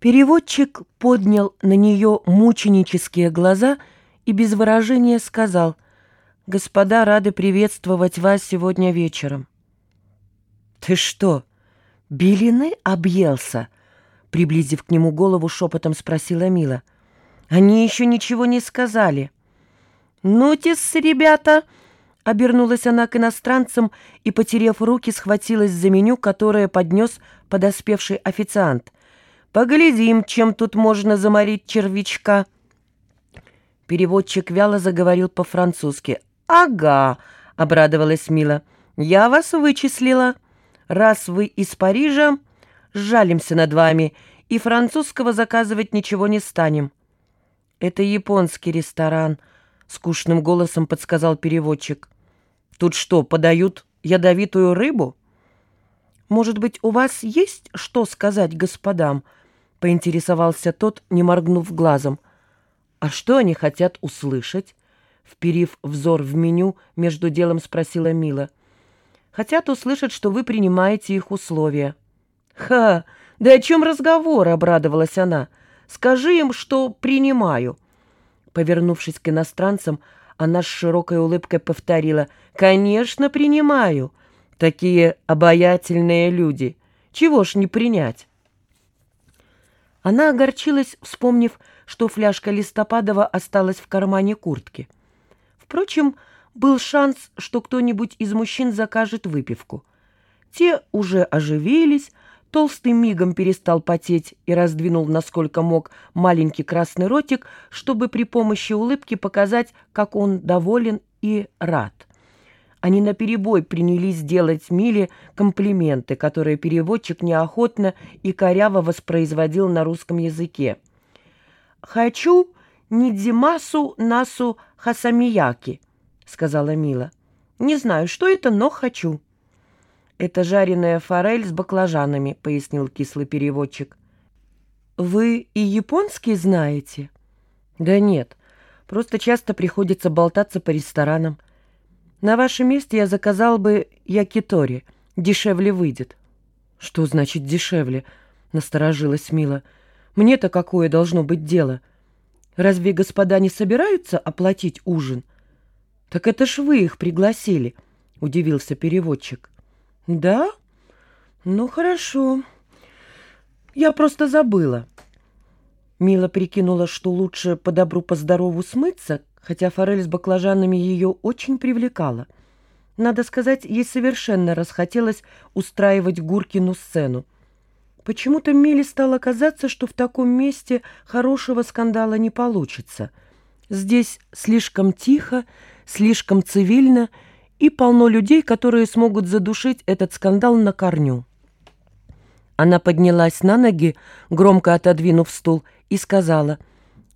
Переводчик поднял на нее мученические глаза и без выражения сказал «Господа рады приветствовать вас сегодня вечером». «Ты что, белины объелся?» Приблизив к нему голову, шепотом спросила Мила. «Они еще ничего не сказали». «Ну-тис, ребята!» Обернулась она к иностранцам и, потерев руки, схватилась за меню, которое поднес подоспевший официант. «Поглядим, чем тут можно заморить червячка». Переводчик вяло заговорил по-французски. «Ага», — обрадовалась Мила, — «я вас вычислила. Раз вы из Парижа, сжалимся над вами, и французского заказывать ничего не станем». «Это японский ресторан», — скучным голосом подсказал переводчик. «Тут что, подают ядовитую рыбу?» «Может быть, у вас есть что сказать господам?» — поинтересовался тот, не моргнув глазом. «А что они хотят услышать?» Вперив взор в меню, между делом спросила Мила. «Хотят услышать, что вы принимаете их условия». «Ха! Да о чем разговор?» — обрадовалась она. «Скажи им, что принимаю». Повернувшись к иностранцам, она с широкой улыбкой повторила. «Конечно, принимаю. Такие обаятельные люди. Чего ж не принять?» Она огорчилась, вспомнив, что фляжка Листопадова осталась в кармане куртки. Впрочем, был шанс, что кто-нибудь из мужчин закажет выпивку. Те уже оживились, толстый мигом перестал потеть и раздвинул, насколько мог, маленький красный ротик, чтобы при помощи улыбки показать, как он доволен и рад. Они наперебой принялись делать Миле комплименты, которые переводчик неохотно и коряво воспроизводил на русском языке. «Хочу Нидзимасу Насу Хасамияки», — сказала Мила. «Не знаю, что это, но хочу». «Это жареная форель с баклажанами», — пояснил кислый переводчик. «Вы и японский знаете?» «Да нет, просто часто приходится болтаться по ресторанам». На вашем месте я заказал бы якитори. Дешевле выйдет». «Что значит дешевле?» — насторожилась Мила. «Мне-то какое должно быть дело? Разве господа не собираются оплатить ужин?» «Так это ж вы их пригласили», — удивился переводчик. «Да? Ну, хорошо. Я просто забыла». Мила прикинула, что лучше по добру, по здорову смыться, хотя форель с баклажанами ее очень привлекала. Надо сказать, ей совершенно расхотелось устраивать Гуркину сцену. Почему-то Миле стало казаться, что в таком месте хорошего скандала не получится. Здесь слишком тихо, слишком цивильно и полно людей, которые смогут задушить этот скандал на корню. Она поднялась на ноги, громко отодвинув стул, и сказала,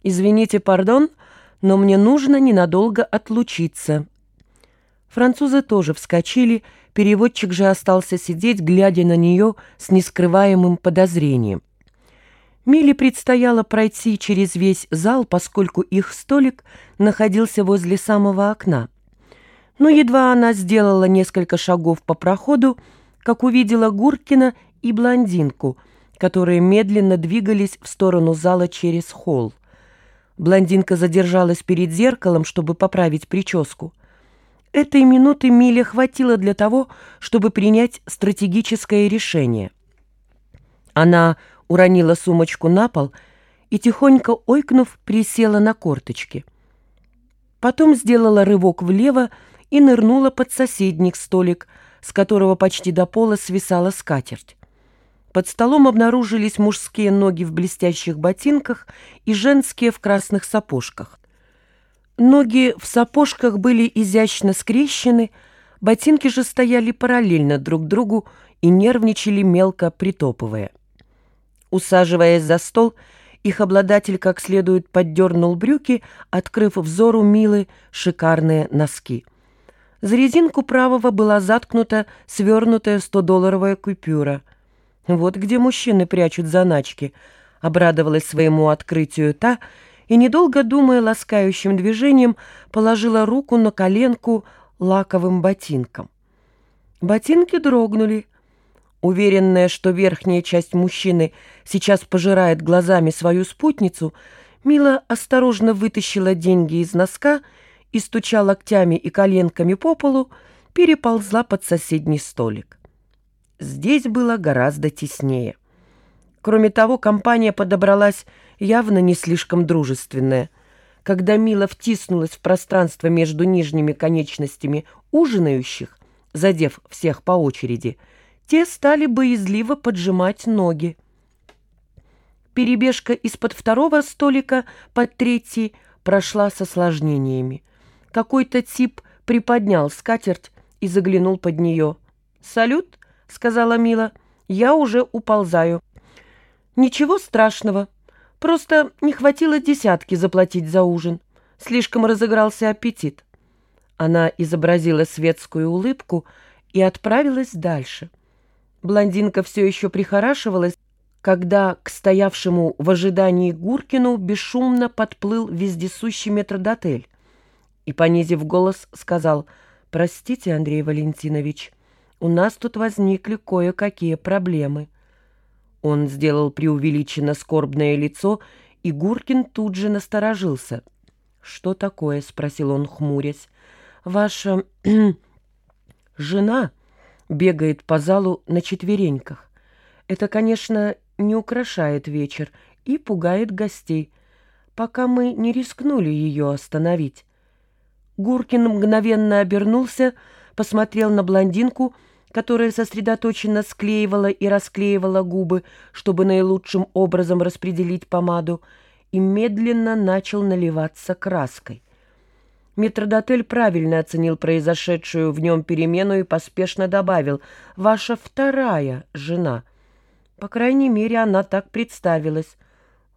«Извините, пардон, — но мне нужно ненадолго отлучиться». Французы тоже вскочили, переводчик же остался сидеть, глядя на нее с нескрываемым подозрением. Миле предстояло пройти через весь зал, поскольку их столик находился возле самого окна. Но едва она сделала несколько шагов по проходу, как увидела Гуркина и блондинку, которые медленно двигались в сторону зала через холл. Блондинка задержалась перед зеркалом, чтобы поправить прическу. Этой минуты Миле хватило для того, чтобы принять стратегическое решение. Она уронила сумочку на пол и, тихонько ойкнув, присела на корточки. Потом сделала рывок влево и нырнула под соседний столик, с которого почти до пола свисала скатерть. Под столом обнаружились мужские ноги в блестящих ботинках и женские в красных сапожках. Ноги в сапожках были изящно скрещены, ботинки же стояли параллельно друг другу и нервничали мелко притопывая. Усаживаясь за стол, их обладатель как следует поддернул брюки, открыв взору Милы шикарные носки. За резинку правого была заткнута свернутая 100-долларовая купюра — вот где мужчины прячут заначки, обрадовалась своему открытию та и, недолго думая ласкающим движением, положила руку на коленку лаковым ботинком. Ботинки дрогнули. Уверенная, что верхняя часть мужчины сейчас пожирает глазами свою спутницу, Мила осторожно вытащила деньги из носка и, стуча локтями и коленками по полу, переползла под соседний столик. Здесь было гораздо теснее. Кроме того, компания подобралась явно не слишком дружественная. Когда Мила втиснулась в пространство между нижними конечностями ужинающих, задев всех по очереди, те стали боязливо поджимать ноги. Перебежка из-под второго столика под третий прошла с осложнениями. Какой-то тип приподнял скатерть и заглянул под нее. «Салют», — сказала Мила, — «я уже уползаю». «Ничего страшного. Просто не хватило десятки заплатить за ужин. Слишком разыгрался аппетит». Она изобразила светскую улыбку и отправилась дальше. Блондинка все еще прихорашивалась, когда к стоявшему в ожидании Гуркину бесшумно подплыл вездесущий метродотель и, понизив голос, сказал «Простите, Андрей Валентинович, у нас тут возникли кое-какие проблемы». Он сделал преувеличенно скорбное лицо, и Гуркин тут же насторожился. «Что такое?» — спросил он, хмурясь. «Ваша жена...» бегает по залу на четвереньках. Это, конечно, не украшает вечер и пугает гостей, пока мы не рискнули ее остановить. Гуркин мгновенно обернулся, посмотрел на блондинку, которая сосредоточенно склеивала и расклеивала губы, чтобы наилучшим образом распределить помаду, и медленно начал наливаться краской. Метродотель правильно оценил произошедшую в нем перемену и поспешно добавил «Ваша вторая жена». По крайней мере, она так представилась.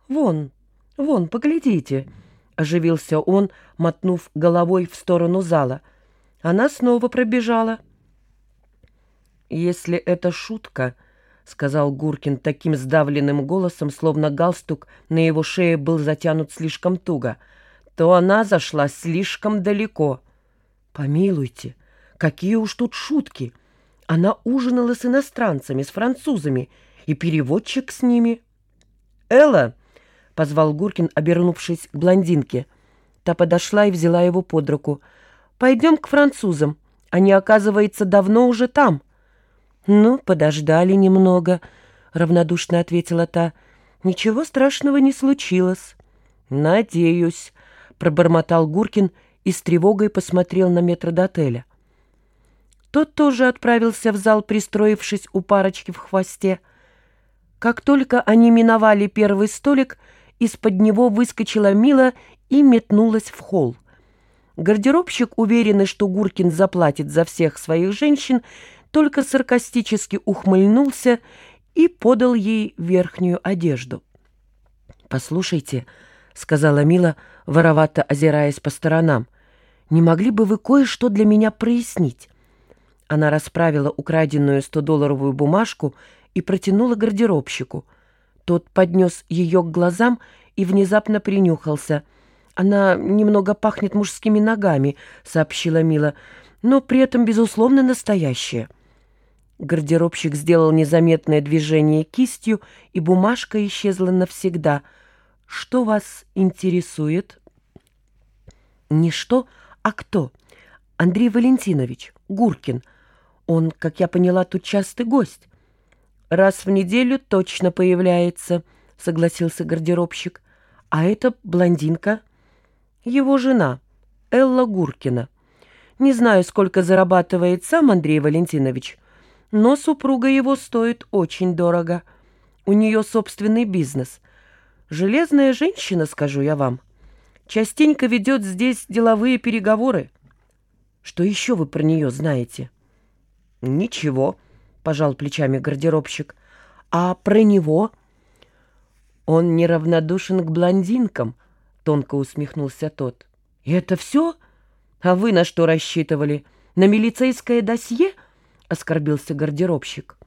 «Вон, вон, поглядите», — оживился он, мотнув головой в сторону зала. Она снова пробежала. «Если это шутка», — сказал Гуркин таким сдавленным голосом, словно галстук на его шее был затянут слишком туго — то она зашла слишком далеко. Помилуйте, какие уж тут шутки. Она ужинала с иностранцами, с французами, и переводчик с ними. «Элла!» — позвал Гуркин, обернувшись к блондинке. Та подошла и взяла его под руку. «Пойдем к французам. Они, оказывается, давно уже там». «Ну, подождали немного», — равнодушно ответила та. «Ничего страшного не случилось». «Надеюсь», — пробормотал Гуркин и с тревогой посмотрел на метродотеля. Тот тоже отправился в зал, пристроившись у парочки в хвосте. Как только они миновали первый столик, из-под него выскочила Мила и метнулась в холл. Гардеробщик, уверенный, что Гуркин заплатит за всех своих женщин, только саркастически ухмыльнулся и подал ей верхнюю одежду. «Послушайте», — сказала Мила, — воровато озираясь по сторонам. «Не могли бы вы кое-что для меня прояснить?» Она расправила украденную 100-долларовую бумажку и протянула гардеробщику. Тот поднес ее к глазам и внезапно принюхался. «Она немного пахнет мужскими ногами», — сообщила Мила, «но при этом, безусловно, настоящая». Гардеробщик сделал незаметное движение кистью, и бумажка исчезла навсегда — что вас интересует? Не что, а кто? Андрей Валентинович, Гуркин. Он, как я поняла, тут частый гость. Раз в неделю точно появляется, согласился гардеробщик. А это блондинка? Его жена, Элла Гуркина. Не знаю, сколько зарабатывает сам Андрей Валентинович, но супруга его стоит очень дорого. У нее собственный бизнес — Железная женщина, скажу я вам. Частенько ведет здесь деловые переговоры. Что еще вы про нее знаете? Ничего, пожал плечами гардеробщик. А про него? Он неравнодушен к блондинкам, тонко усмехнулся тот. И это все? А вы на что рассчитывали? На милицейское досье? Оскорбился гардеробщик.